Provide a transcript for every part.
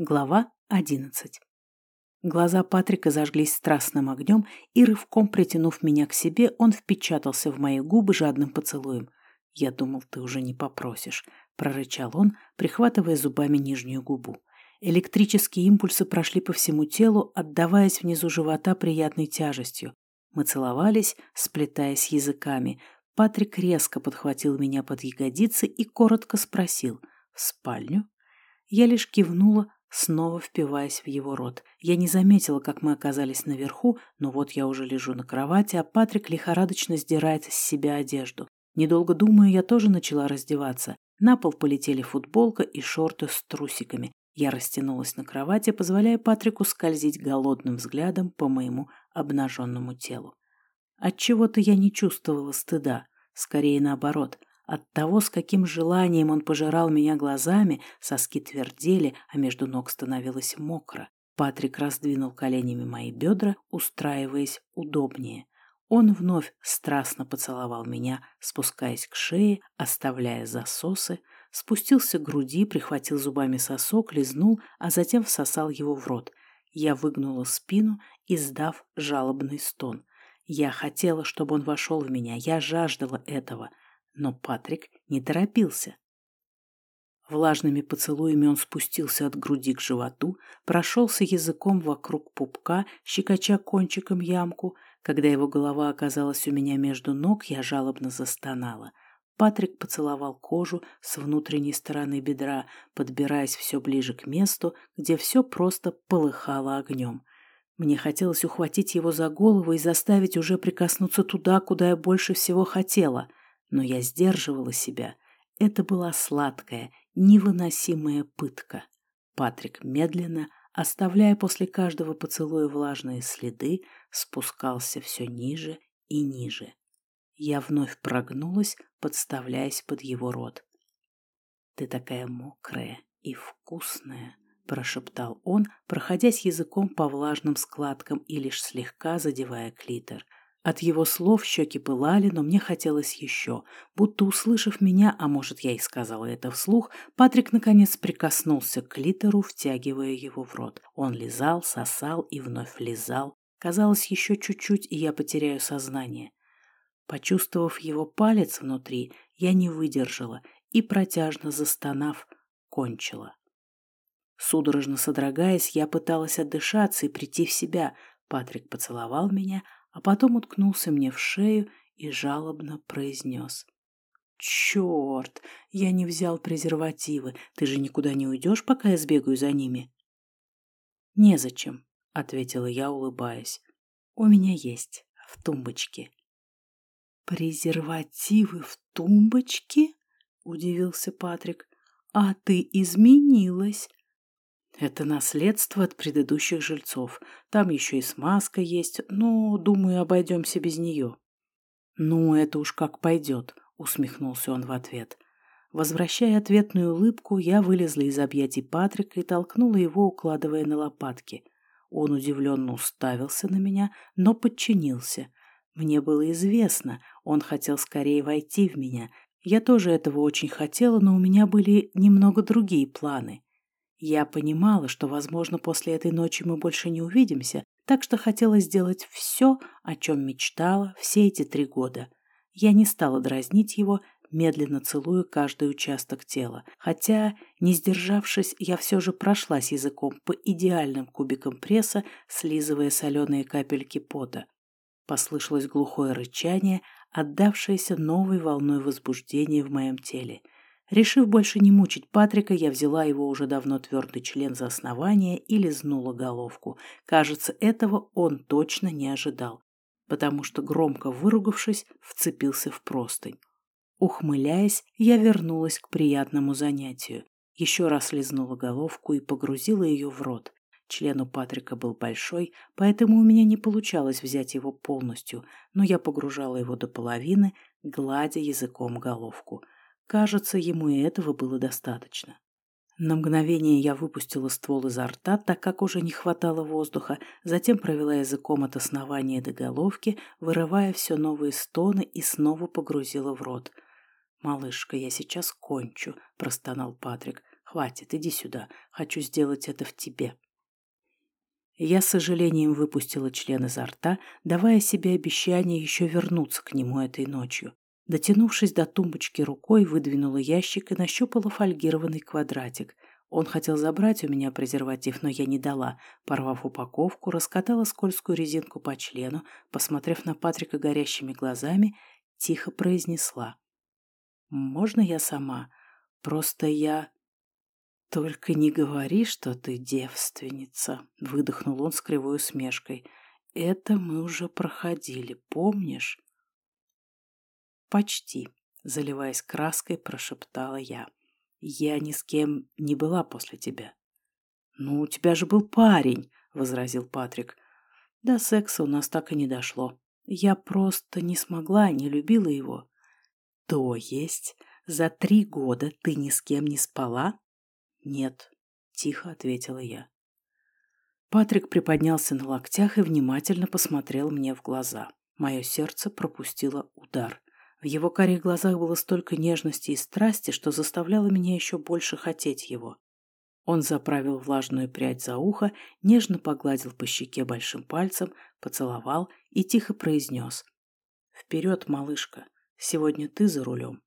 Глава одиннадцать. Глаза Патрика зажглись страстным огнем, и, рывком притянув меня к себе, он впечатался в мои губы жадным поцелуем. «Я думал, ты уже не попросишь», — прорычал он, прихватывая зубами нижнюю губу. Электрические импульсы прошли по всему телу, отдаваясь внизу живота приятной тяжестью. Мы целовались, сплетаясь языками. Патрик резко подхватил меня под ягодицы и коротко спросил «В спальню?». Я лишь кивнула, снова впиваясь в его рот. Я не заметила, как мы оказались наверху, но вот я уже лежу на кровати, а Патрик лихорадочно сдирает с себя одежду. Недолго думая, я тоже начала раздеваться. На пол полетели футболка и шорты с трусиками. Я растянулась на кровати, позволяя Патрику скользить голодным взглядом по моему обнаженному телу. Отчего-то я не чувствовала стыда, скорее наоборот. От того, с каким желанием он пожирал меня глазами, соски твердели, а между ног становилось мокро. Патрик раздвинул коленями мои бедра, устраиваясь удобнее. Он вновь страстно поцеловал меня, спускаясь к шее, оставляя засосы, спустился к груди, прихватил зубами сосок, лизнул, а затем всосал его в рот. Я выгнула спину, издав жалобный стон. Я хотела, чтобы он вошел в меня, я жаждала этого — но Патрик не торопился. Влажными поцелуями он спустился от груди к животу, прошелся языком вокруг пупка, щекоча кончиком ямку. Когда его голова оказалась у меня между ног, я жалобно застонала. Патрик поцеловал кожу с внутренней стороны бедра, подбираясь все ближе к месту, где все просто полыхало огнем. Мне хотелось ухватить его за голову и заставить уже прикоснуться туда, куда я больше всего хотела — но я сдерживала себя. Это была сладкая, невыносимая пытка. Патрик медленно, оставляя после каждого поцелуя влажные следы, спускался все ниже и ниже. Я вновь прогнулась, подставляясь под его рот. «Ты такая мокрая и вкусная», — прошептал он, проходясь языком по влажным складкам и лишь слегка задевая клитор — от его слов щеки пылали, но мне хотелось еще. Будто услышав меня, а может, я и сказала это вслух, Патрик наконец прикоснулся к клитору, втягивая его в рот. Он лизал, сосал и вновь лизал. Казалось, еще чуть-чуть, и я потеряю сознание. Почувствовав его палец внутри, я не выдержала и, протяжно застонав, кончила. Судорожно содрогаясь, я пыталась отдышаться и прийти в себя. Патрик поцеловал меня, а потом уткнулся мне в шею и жалобно произнес. «Черт! Я не взял презервативы. Ты же никуда не уйдешь, пока я сбегаю за ними?» «Незачем», — ответила я, улыбаясь. «У меня есть, в тумбочке». «Презервативы в тумбочке?» — удивился Патрик. «А ты изменилась. Это наследство от предыдущих жильцов. Там еще и смазка есть, но, думаю, обойдемся без нее. Ну, это уж как пойдет, усмехнулся он в ответ. Возвращая ответную улыбку, я вылезла из объятий Патрика и толкнула его, укладывая на лопатки. Он удивленно уставился на меня, но подчинился. Мне было известно, он хотел скорее войти в меня. Я тоже этого очень хотела, но у меня были немного другие планы. Я понимала, что, возможно, после этой ночи мы больше не увидимся, так что хотела сделать все, о чем мечтала все эти три года. Я не стала дразнить его, медленно целуя каждый участок тела, хотя, не сдержавшись, я все же прошлась языком по идеальным кубикам пресса, слизывая соленые капельки пота. Послышалось глухое рычание, отдавшееся новой волной возбуждения в моем теле — Решив больше не мучить Патрика, я взяла его уже давно твердый член за основание и лизнула головку. Кажется, этого он точно не ожидал, потому что, громко выругавшись, вцепился в простынь. Ухмыляясь, я вернулась к приятному занятию. Еще раз лизнула головку и погрузила ее в рот. Член у Патрика был большой, поэтому у меня не получалось взять его полностью, но я погружала его до половины, гладя языком головку — Кажется, ему и этого было достаточно. На мгновение я выпустила ствол изо рта, так как уже не хватало воздуха, затем провела языком от основания до головки, вырывая все новые стоны и снова погрузила в рот. «Малышка, я сейчас кончу», — простонал Патрик. Хватит, иди сюда. Хочу сделать это в тебе. Я с сожалением выпустила член изо рта, давая себе обещание еще вернуться к нему этой ночью. Дотянувшись до тумбочки рукой, выдвинула ящик и нащупала фольгированный квадратик. Он хотел забрать у меня презерватив, но я не дала. Порвав упаковку, раскатала скользкую резинку по члену, посмотрев на Патрика горящими глазами, тихо произнесла. «Можно я сама? Просто я...» «Только не говори, что ты девственница», — выдохнул он с кривой усмешкой. «Это мы уже проходили, помнишь?» «Почти», — заливаясь краской, прошептала я. «Я ни с кем не была после тебя». «Ну, у тебя же был парень», — возразил Патрик. «До секса у нас так и не дошло. Я просто не смогла, не любила его». «То есть за три года ты ни с кем не спала?» «Нет», — тихо ответила я. Патрик приподнялся на локтях и внимательно посмотрел мне в глаза. Мое сердце пропустило удар. В его карих глазах было столько нежности и страсти, что заставляло меня еще больше хотеть его. Он заправил влажную прядь за ухо, нежно погладил по щеке большим пальцем, поцеловал и тихо произнес. «Вперед, малышка, сегодня ты за рулем».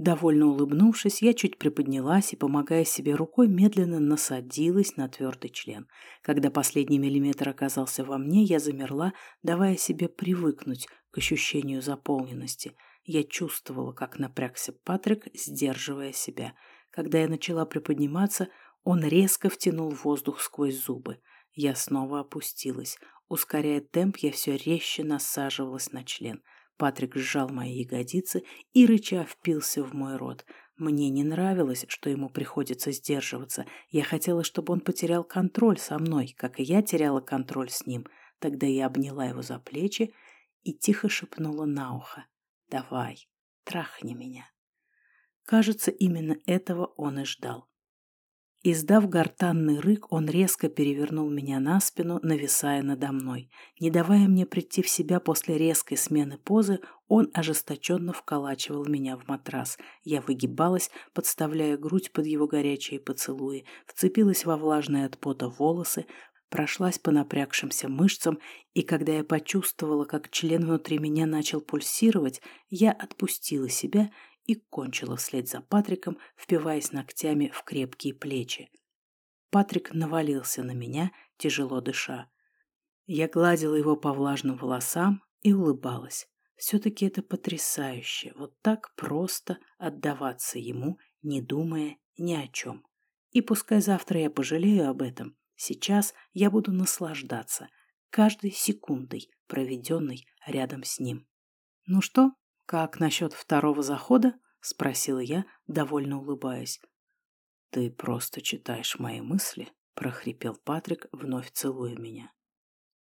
Довольно улыбнувшись, я чуть приподнялась и, помогая себе рукой, медленно насадилась на твердый член. Когда последний миллиметр оказался во мне, я замерла, давая себе привыкнуть к ощущению заполненности. Я чувствовала, как напрягся Патрик, сдерживая себя. Когда я начала приподниматься, он резко втянул воздух сквозь зубы. Я снова опустилась. Ускоряя темп, я все резче насаживалась на член – Патрик сжал мои ягодицы и, рыча, впился в мой рот. Мне не нравилось, что ему приходится сдерживаться. Я хотела, чтобы он потерял контроль со мной, как и я теряла контроль с ним. Тогда я обняла его за плечи и тихо шепнула на ухо. «Давай, трахни меня». Кажется, именно этого он и ждал. Издав гортанный рык, он резко перевернул меня на спину, нависая надо мной. Не давая мне прийти в себя после резкой смены позы, он ожесточенно вколачивал меня в матрас. Я выгибалась, подставляя грудь под его горячие поцелуи, вцепилась во влажные от пота волосы, прошлась по напрягшимся мышцам, и когда я почувствовала, как член внутри меня начал пульсировать, я отпустила себя и кончила вслед за Патриком, впиваясь ногтями в крепкие плечи. Патрик навалился на меня, тяжело дыша. Я гладила его по влажным волосам и улыбалась. Все-таки это потрясающе, вот так просто отдаваться ему, не думая ни о чем. И пускай завтра я пожалею об этом, сейчас я буду наслаждаться каждой секундой, проведенной рядом с ним. Ну что, «Как насчет второго захода?» — спросила я, довольно улыбаясь. «Ты просто читаешь мои мысли», — прохрипел Патрик, вновь целуя меня.